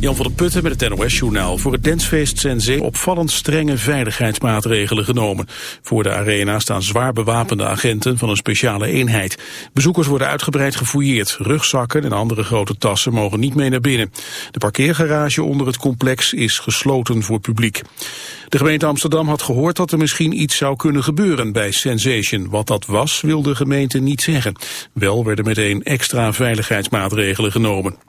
Jan van der Putten met het NOS-journaal. Voor het dancefeest zijn opvallend strenge veiligheidsmaatregelen genomen. Voor de arena staan zwaar bewapende agenten van een speciale eenheid. Bezoekers worden uitgebreid gefouilleerd. Rugzakken en andere grote tassen mogen niet mee naar binnen. De parkeergarage onder het complex is gesloten voor publiek. De gemeente Amsterdam had gehoord dat er misschien iets zou kunnen gebeuren bij Sensation. Wat dat was, wil de gemeente niet zeggen. Wel werden meteen extra veiligheidsmaatregelen genomen.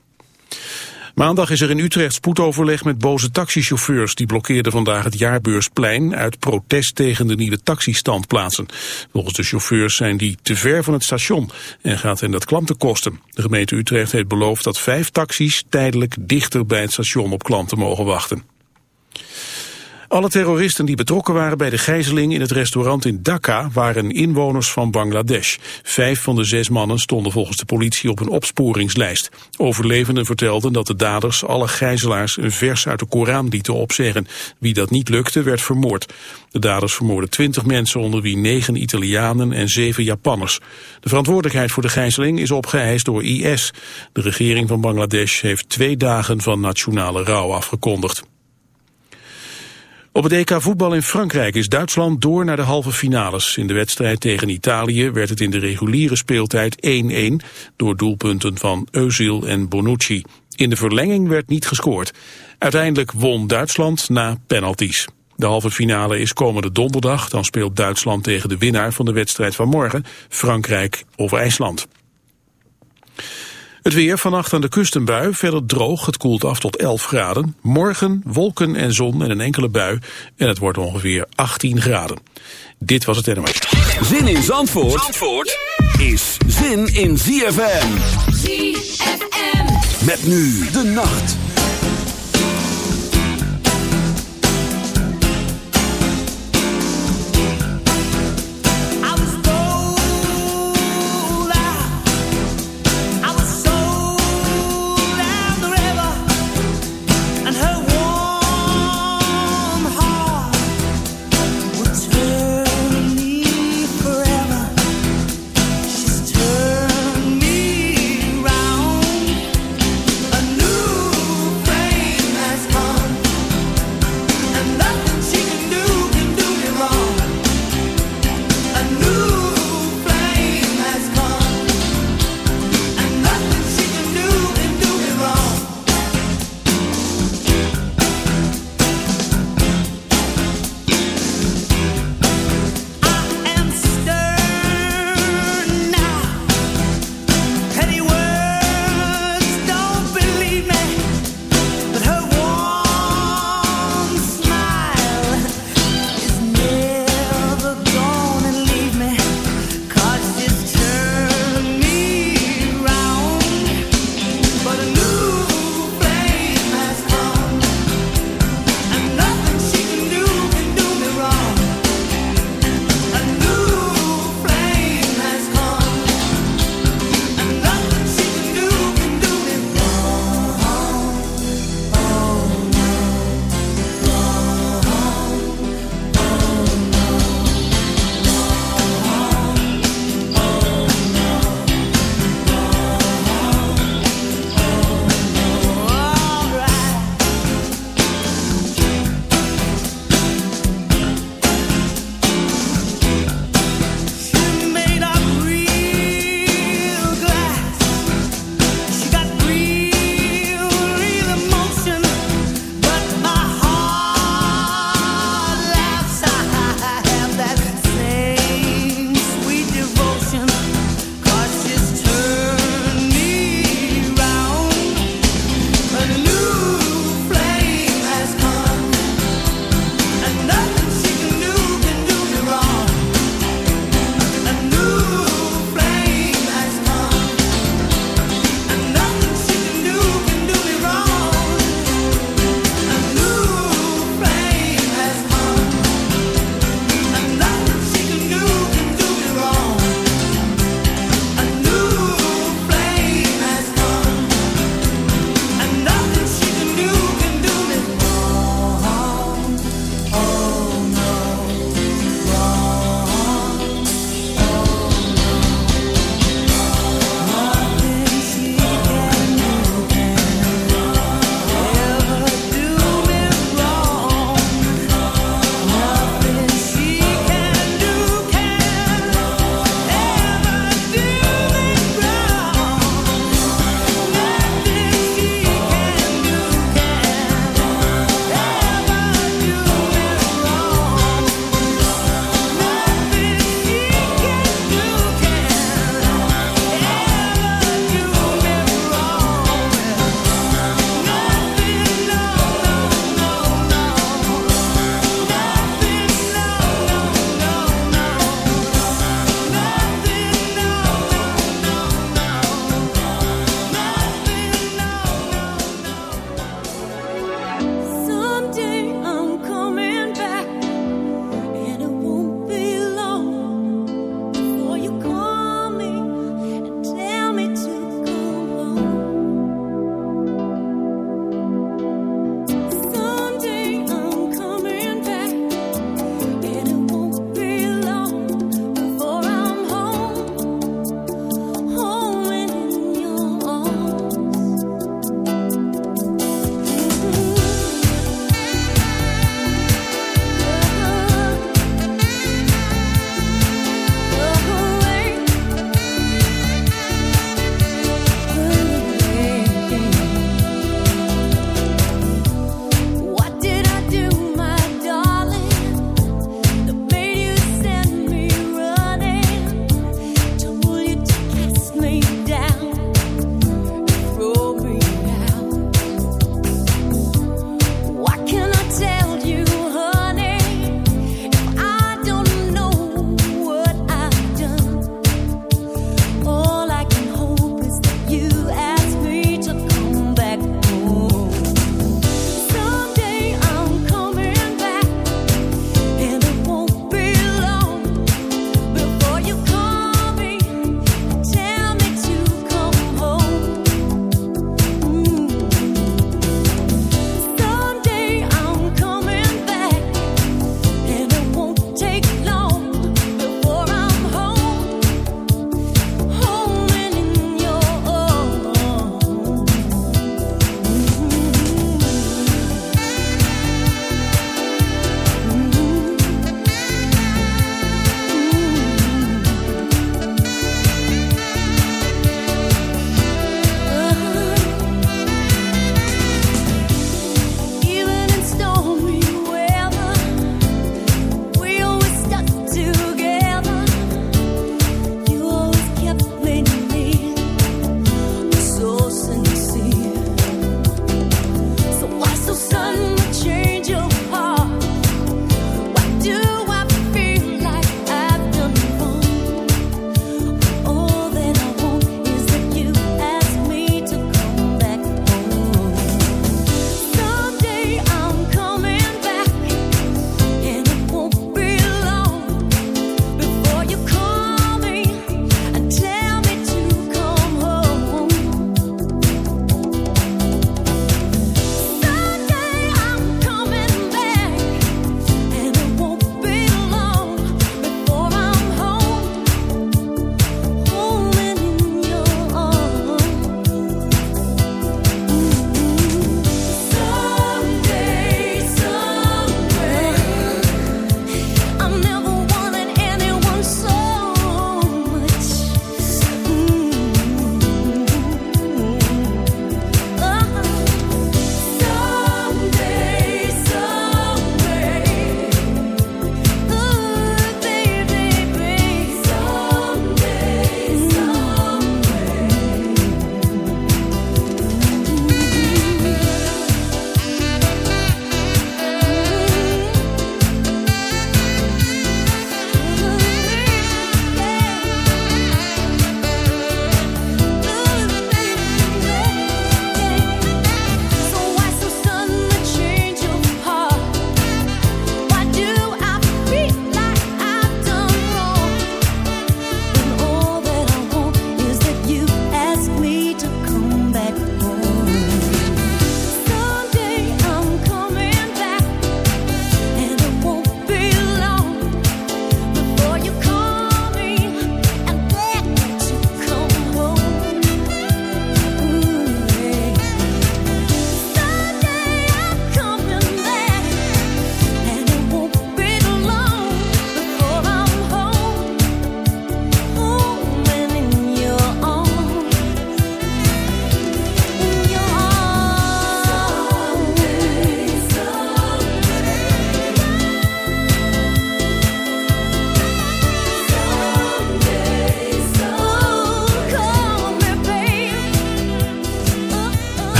Maandag is er in Utrecht spoedoverleg met boze taxichauffeurs. Die blokkeerden vandaag het jaarbeursplein uit protest tegen de nieuwe taxistandplaatsen. Volgens de chauffeurs zijn die te ver van het station en gaat hen dat klanten kosten. De gemeente Utrecht heeft beloofd dat vijf taxis tijdelijk dichter bij het station op klanten mogen wachten. Alle terroristen die betrokken waren bij de gijzeling in het restaurant in Dhaka waren inwoners van Bangladesh. Vijf van de zes mannen stonden volgens de politie op een opsporingslijst. Overlevenden vertelden dat de daders alle gijzelaars een vers uit de Koran lieten opzeggen. Wie dat niet lukte werd vermoord. De daders vermoorden twintig mensen onder wie negen Italianen en zeven Japanners. De verantwoordelijkheid voor de gijzeling is opgeëist door IS. De regering van Bangladesh heeft twee dagen van nationale rouw afgekondigd. Op het EK voetbal in Frankrijk is Duitsland door naar de halve finales. In de wedstrijd tegen Italië werd het in de reguliere speeltijd 1-1... door doelpunten van Özil en Bonucci. In de verlenging werd niet gescoord. Uiteindelijk won Duitsland na penalties. De halve finale is komende donderdag. Dan speelt Duitsland tegen de winnaar van de wedstrijd van morgen... Frankrijk of IJsland. Het weer vannacht aan de kust een bui, verder droog. Het koelt af tot 11 graden. Morgen wolken en zon en een enkele bui. En het wordt ongeveer 18 graden. Dit was het NOS. Zin in Zandvoort, Zandvoort is zin in ZFM. ZFM. Met nu de nacht.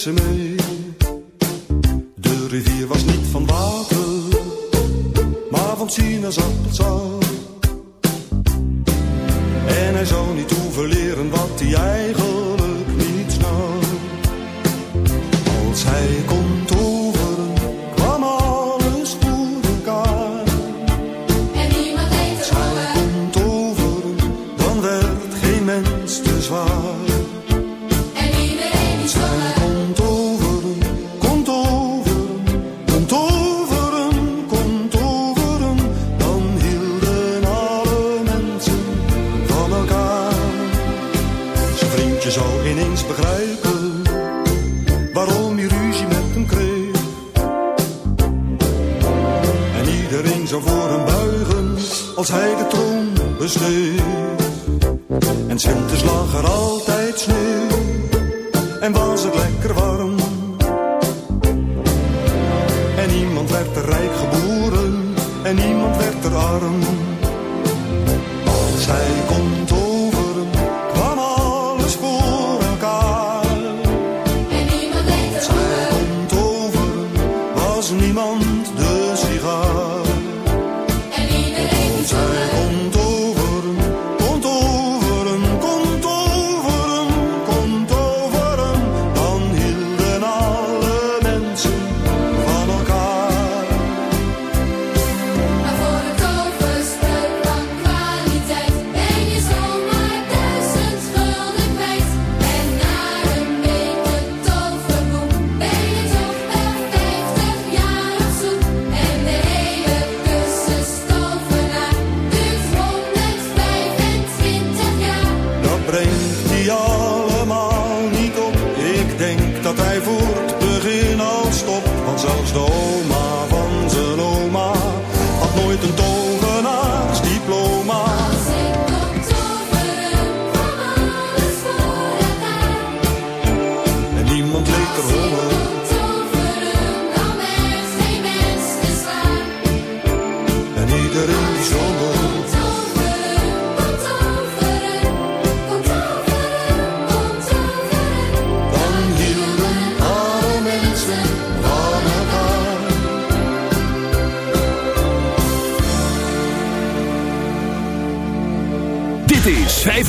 Ze me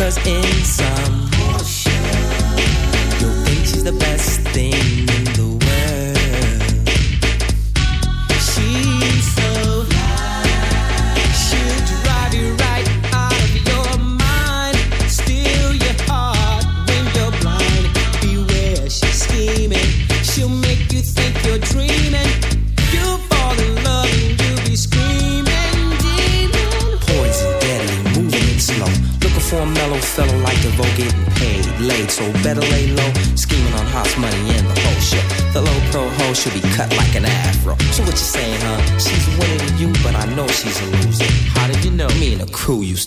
cause in some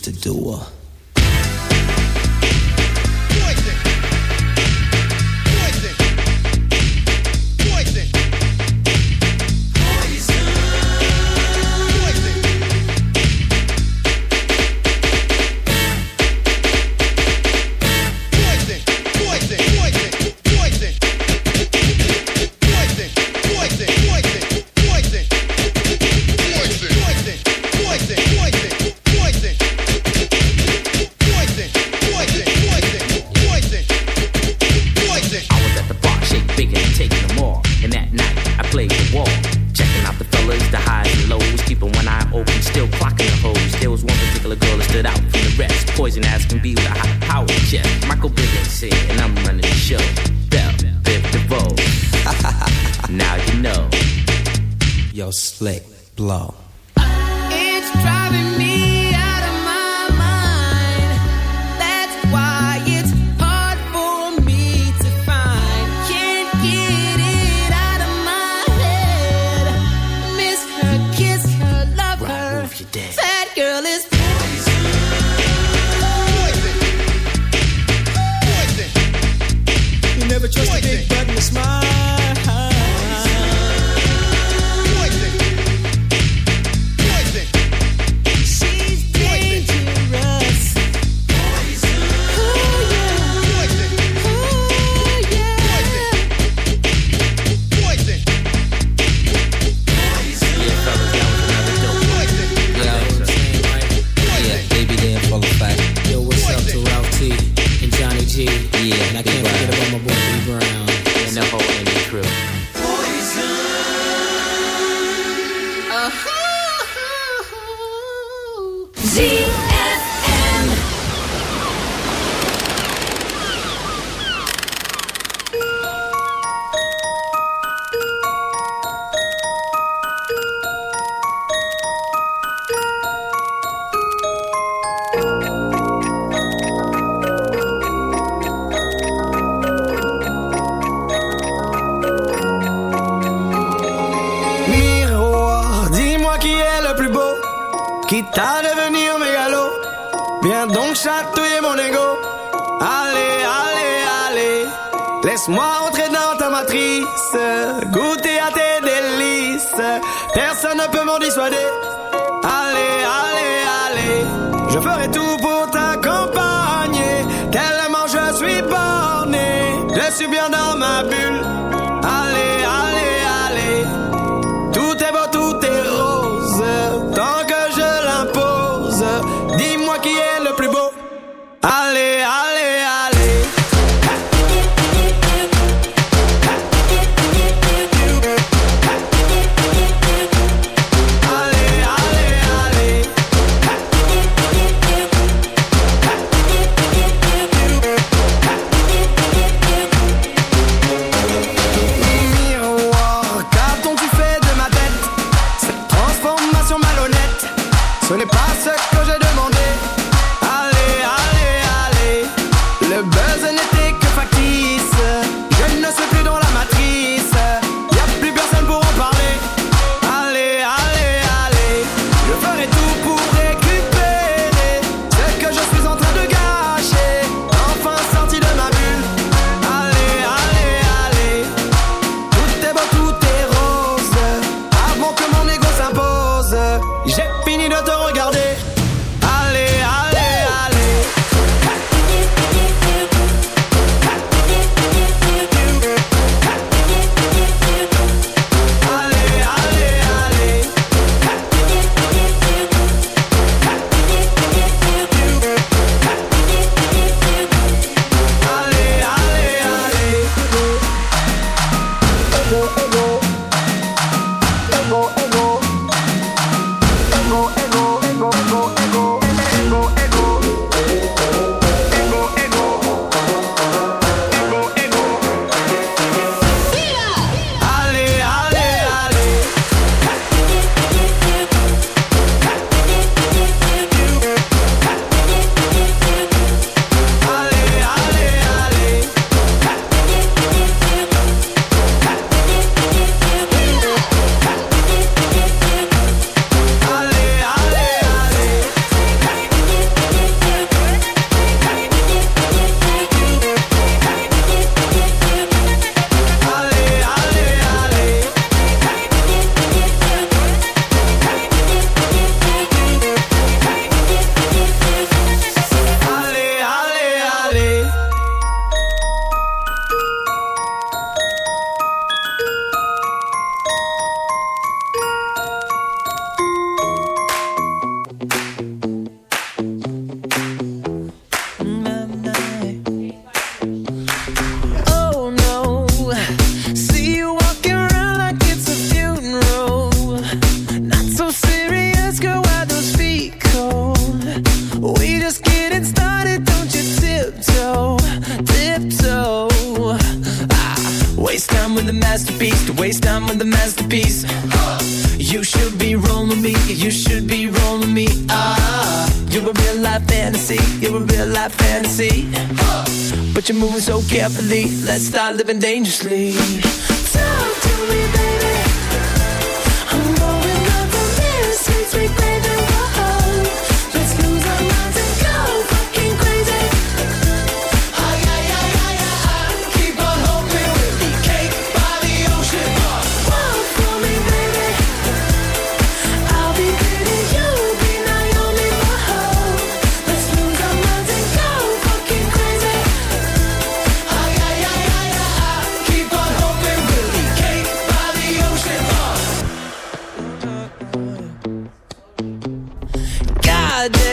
to do living dangerously. I did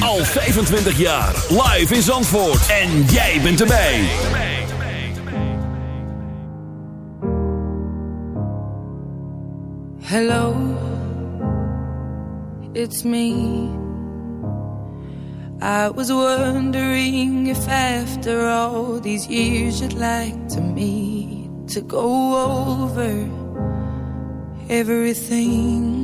Al 25 jaar. Live in Zandvoort. En jij bent erbij. Hello. It's me. I was wondering if after all these years you'd like to meet. To go over everything.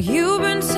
You've been talking